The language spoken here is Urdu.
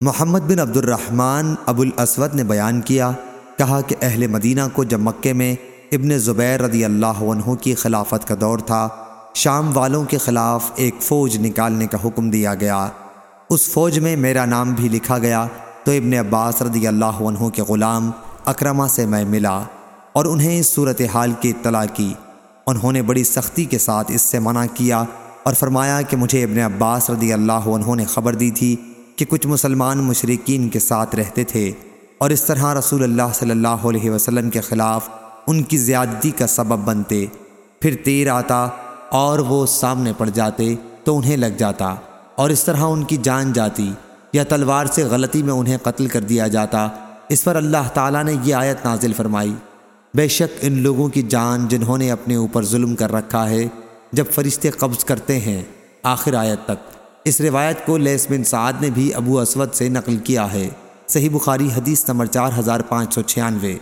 محمد بن عبد الرحمن ابو الاسود نے بیان کیا، کہا کہ اہل مدینہ کو جب مکے میں ابن زبیر رضی اللہ عنہ کی خلافت کا دور تھا، شام والوں کے خلاف ایک فوج نکالنے کا حکم دیا گیا۔ اس فوج میں میرا نام بھی لکھا گیا، تو ابن عباس رضی اللہ عنہ کے غلام اکرمہ سے میں ملا اور انہیں اس صورتحال کی اطلاع کی۔ انہوں نے بڑی سختی کے ساتھ اس سے منع کیا اور فرمایا کہ مجھے ابن عباس رضی اللہ عنہ نے خبر دی تھی کہ کچھ مسلمان مشرقین کے ساتھ رہتے تھے اور اس طرح رسول اللہ صلی اللہ علیہ وسلم کے خلاف ان کی زیادتی کا سبب بنتے، پھر تیر آتا اور وہ سامنے پڑ جاتے تو انہیں لگ جاتا اور اس طرح ان کی جان جاتی یا تلوار سے غلطی میں انہیں قتل کر دیا جاتا، اس پر اللہ تعالیٰ نے یہ آیت نازل فرمائی۔ بے شک ان لوگوں کی جان جنہوں نے اپنے اوپر ظلم کر رکھا ہے، جب فرشتے قبض کرتے ہیں، آخر آیت تک۔ اس روایت کو لیس بن سعد نے بھی ابو اسود سے نقل کیا ہے۔ صحیح بخاری حدیث نمبر چار ہزار پانچ سو چھیانوے۔